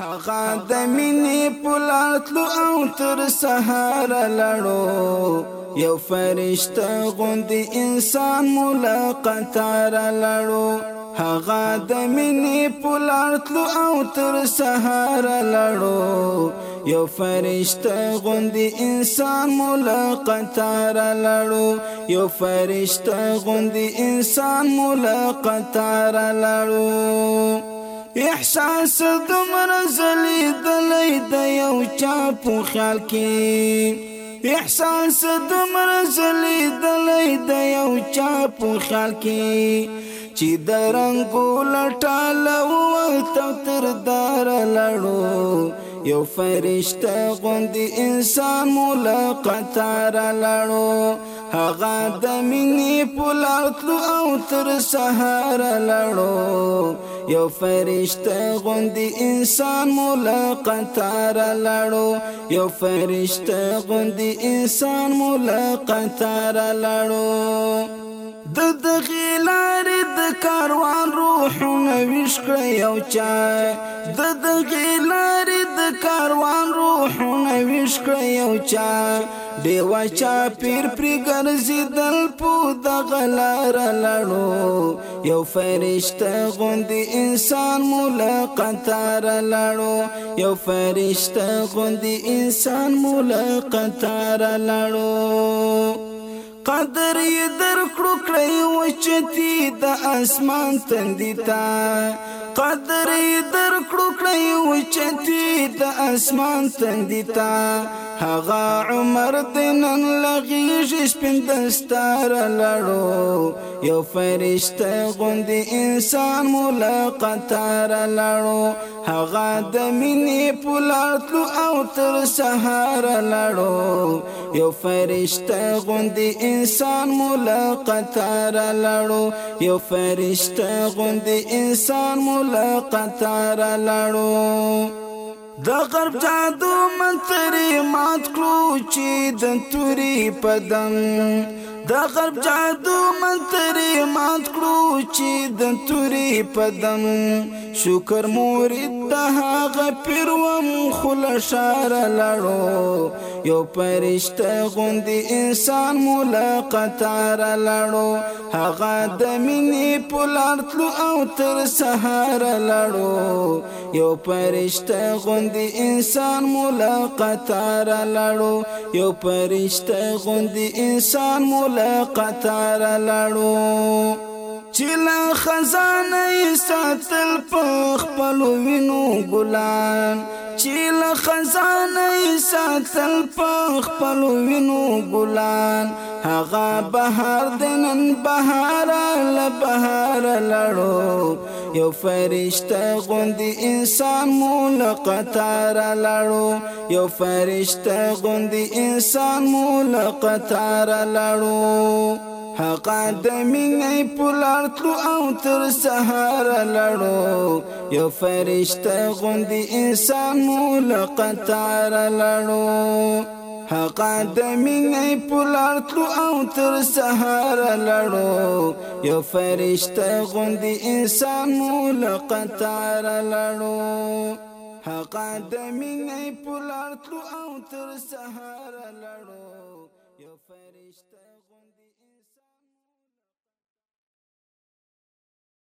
هغه د مینې پلاتلو او تر سهار لړو یو فرشته غوندي انسان ملاقات را لړو هغه د مینې پلاتلو او تر سهار لړو یو فرشته غوندي انسان ملاقات را لړو یو فرشته غوندي انسان ملاقات را لړو احساس د مرزلې د لید یو چا په خیال کې احساس د مرزلې د لید یو چا په خیال کې چې د رنگو لټاله وخت تر دار لړو یو فرشته غوندي انسان ملاقات را لړو هغه د مینې پولاتلو او تر سهار لړو یو فرشته غوندي انسان ملاقات را لړو یو فرشته غوندي انسان ملاقات را لړو د دغه لارې د کاروان روحونه ویش کړ یو چا د دغه لارې د کاروان روحونه ویش کړ یو چا ډیوا چا پیر پر ګرځیدل په دغه لار لړو یو فرشته غوندي انسان ملاقات را لړو یو فرشته غوندي انسان ملاقات را لړو قدر یې در کړو کړی وچتی د اسمان تندی تا قدر یې در کړو کړی وچتی د اسمان تندی تا هغه عمر دنن لغیږي سپین دستار لړو یو فرشته غوندي انسان ملاقات را لړو هغه د مینې پولاتلو او تر سهار لړو یو فرشته غوندي انسان ملاقات را لړو یو فرشته غوندي انسان ملاقات را لړو د غرب جادو منتري مات کړو چې د توري پدم د غرب جادو منتري مات کړو چې د توري پدم شکر مورید د هغه پیروم خل شار لړو یو پرشته غوندي انسان ملاقات را لړو هغه د مینې پولارتلو او تر سهار لړو یو پرشته غوندي انسان ملاقات را لړو یو پرشته غوندي انسان ملاقات را لړو چلا خزانه ساتل پخ پلو وینو ګلان چلا خزانه ساتل پخ پلو وینو ګلان هغه بهار دنن بهار ل بهار لړو یو فرشته غوندي انسان مول قطار لړو یو فرشته غوندي انسان مول قطار لړو حقا د اي پولار تلو او تر سهار لڑو يو فرشته غوندي انسان مولا قطار لڑو حقا د اي پولار تلو او تر سهار لڑو يو فرشته غوندي انسان مولا قطار لڑو حقا د اي پولار تلو او تر سهار لڑو یو فرشته غوندي